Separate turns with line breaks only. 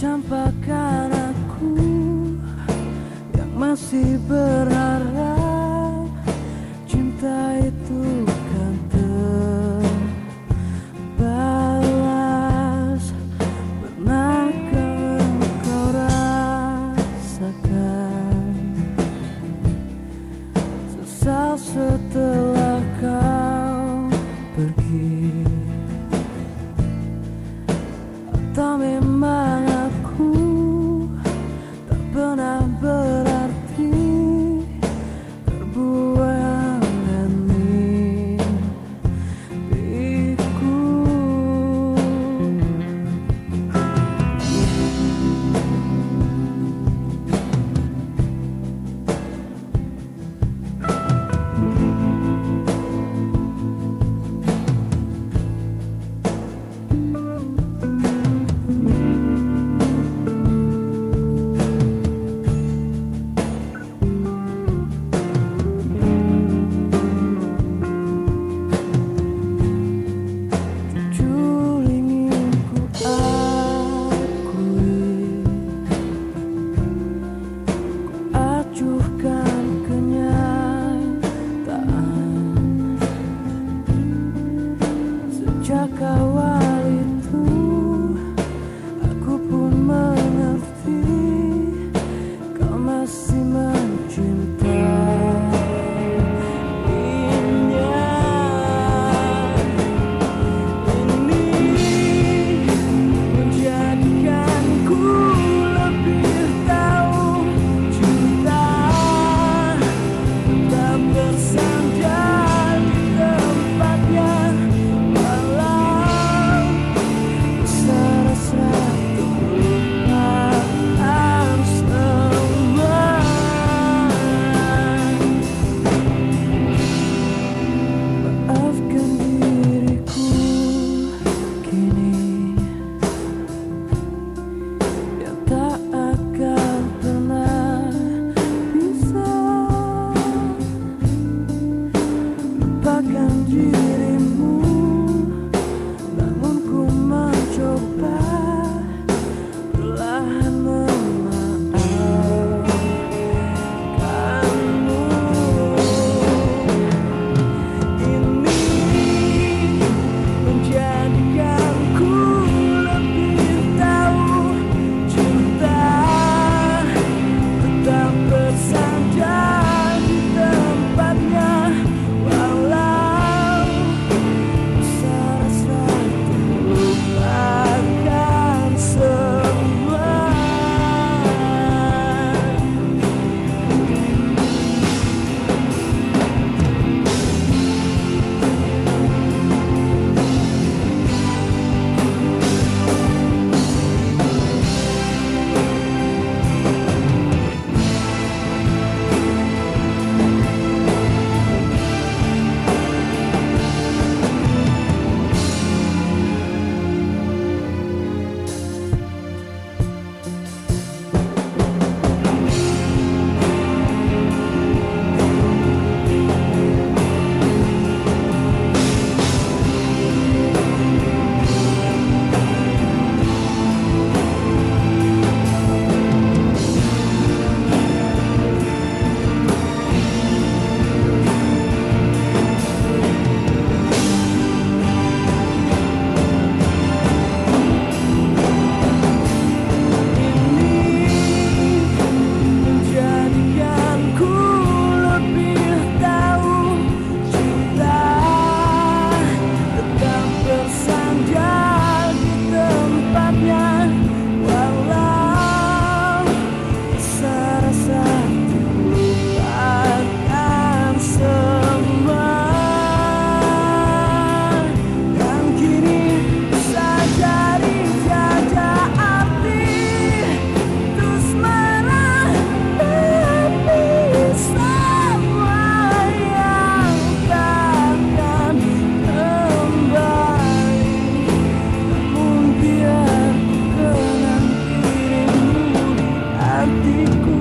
campakkan aku yang masih berharap cinta itu kan terbalas. Pernah kau rasakan sesal setelah kau pergi? Atau memang struck a you. ti